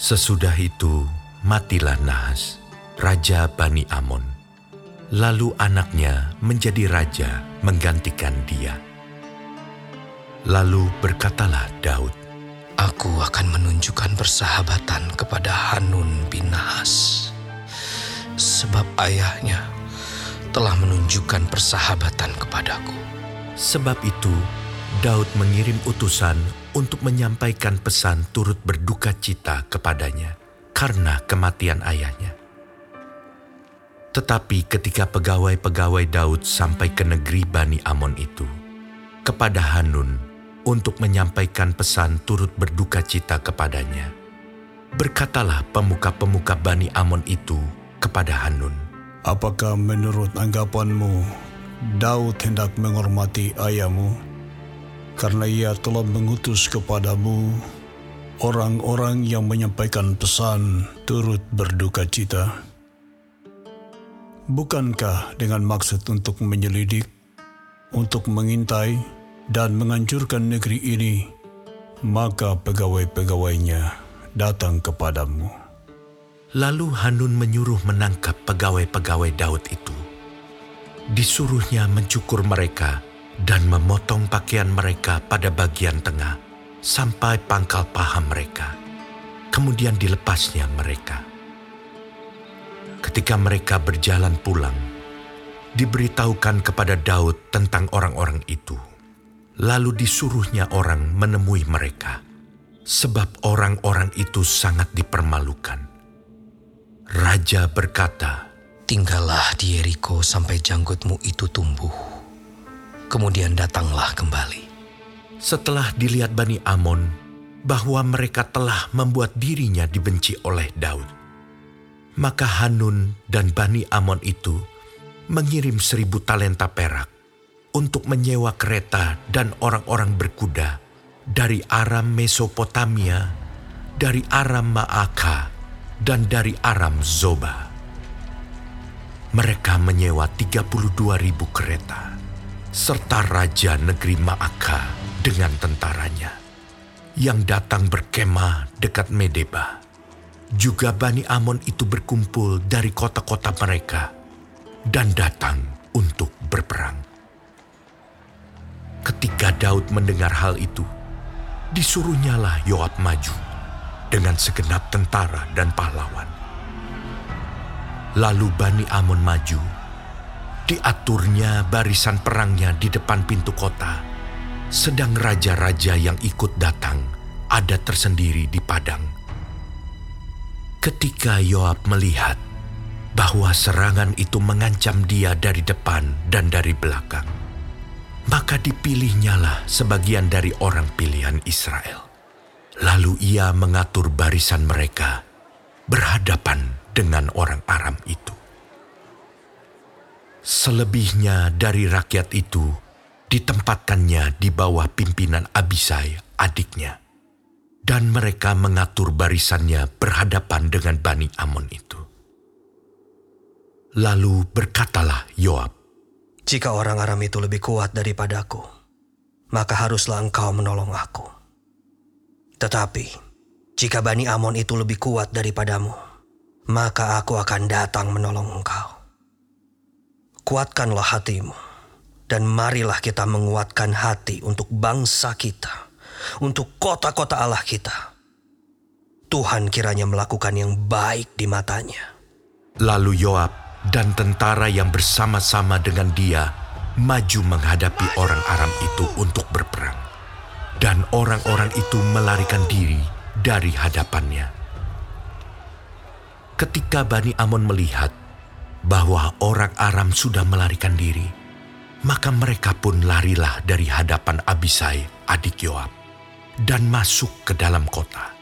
Sesudah itu, matilah Nahas, raja Bani Amon. Lalu anaknya menjadi raja menggantikan dia. Lalu berkatalah Daud, Aku akan menunjukkan persahabatan kepada Hanun bin Nahas. Sebab ayahnya telah menunjukkan persahabatan kepadaku. Sebab itu, Daud mengirim utusan untuk menyampaikan pesan turut berduka cita kepadanya karena kematian ayahnya. Tetapi ketika pegawai-pegawai Daud sampai ke negeri Bani Amon itu, kepada Hanun untuk menyampaikan pesan turut berduka cita kepadanya, berkatalah pemuka-pemuka Bani Amon itu kepada Hanun, Apakah menurut anggapanmu Daud hendak menghormati ayahmu karena ia telah mengutus kepadamu orang-orang yang menyampaikan pesan turut berduka cita? Bukankah dengan maksud untuk menyelidik, untuk mengintai, dan menghancurkan negeri ini, maka pegawai-pegawainya datang kepadamu. Lalu Hanun menyuruh menangkap pegawai-pegawai Daud itu. Disuruhnya mencukur mereka dan memotong pakaian mereka pada bagian tengah sampai pangkal paha mereka. Kemudian dilepasnya mereka. Ketika mereka berjalan pulang, diberitahukan kepada Daud tentang orang-orang itu. Lalu disuruhnya orang menemui mereka, sebab orang-orang itu sangat dipermalukan. Raja berkata, Tinggallah di Yeriko sampai janggutmu itu tumbuh. Kemudian datanglah kembali. setelah dilihat Bani Amon bahwa mereka telah membuat dirinya dibenci oleh Daud. Maka Hanun dan Bani Amon itu mengirim seribu talenta perak untuk menyewa kereta dan orang-orang berkuda dari Aram Mesopotamia, dari Aram Maaka, dan dari Aram Zoba. Mereka menyewa 32 ribu kereta, serta raja negeri Maaka dengan tentaranya, yang datang berkemah dekat Medeba. Juga Bani Amon itu berkumpul dari kota-kota mereka dan datang untuk berperang. Ketika Daud mendengar hal itu, disuruhnyalah Yoab maju dengan segenap tentara dan pahlawan. Lalu Bani Amon maju, diaturnya barisan perangnya di depan pintu kota, sedang raja-raja yang ikut datang ada tersendiri di padang. Ketika Yoab melihat bahwa serangan itu mengancam dia dari depan dan dari belakang, maka dipilihnyalah sebagian dari orang pilihan Israel. Lalu ia mengatur barisan mereka berhadapan dengan orang Aram itu. Selebihnya dari rakyat itu ditempatkannya di bawah pimpinan Abisai, adiknya. Dan mereka mengatur barisannya berhadapan dengan Bani Amon itu. Lalu berkatalah Yoab, Jika orang Aram itu lebih kuat daripadaku, maka haruslah engkau menolong aku. Tetapi, jika Bani Amon itu lebih kuat daripadamu, maka aku akan datang menolong engkau. Kuatkanlah hatimu, dan marilah kita menguatkan hati untuk bangsa kita, untuk kota-kota Allah kita. Tuhan kiranya melakukan yang baik di matanya. Lalu Yoab dan tentara yang bersama-sama dengan dia maju menghadapi orang Aram itu untuk berperang. Dan orang-orang itu melarikan diri dari hadapannya. Ketika Bani Amon melihat bahwa orang Aram sudah melarikan diri, maka mereka pun larilah dari hadapan Abisai, adik Yoab, dan masuk ke dalam kota.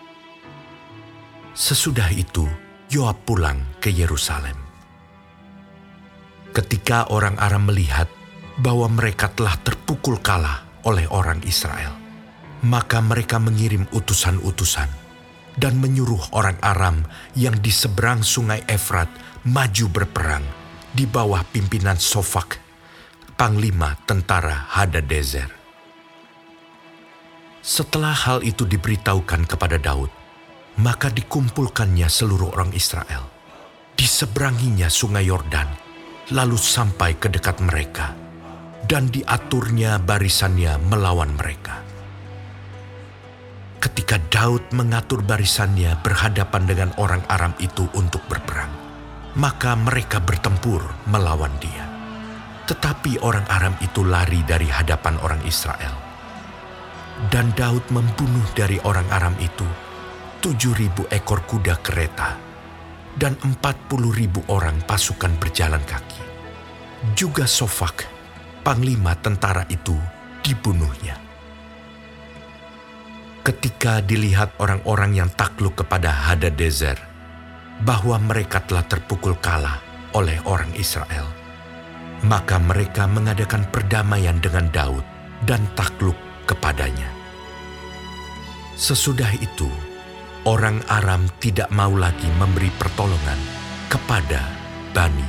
Sesudah itu, Yoab pulang ke Yerusalem. Ketika orang Aram melihat bahwa mereka telah terpukul kalah oleh orang Israel, maka mereka mengirim utusan-utusan dan menyuruh orang Aram yang di seberang sungai Efrat maju berperang di bawah pimpinan Sofak, panglima tentara Hadadezer. Setelah hal itu diberitahukan kepada Daud, maka dikumpulkannya seluruh orang Israel. Diseberanginya sungai Yordan, lalu sampai ke dekat mereka, dan diaturnya barisannya melawan mereka. Ketika Daud mengatur barisannya berhadapan dengan orang Aram itu untuk berperang, maka mereka bertempur melawan dia. Tetapi orang Aram itu lari dari hadapan orang Israel dan Daud membunuh dari orang Aram itu tujuh ribu ekor kuda kereta dan empat puluh ribu orang pasukan berjalan kaki. Juga Sofak, panglima tentara itu, dibunuhnya. Ketika dilihat orang-orang yang takluk kepada Hadadezer, bahwa mereka telah terpukul kalah oleh orang Israel, maka mereka mengadakan perdamaian dengan Daud dan takluk kepadanya. Sesudah itu, orang Aram tidak mau lagi memberi pertolongan kepada Bani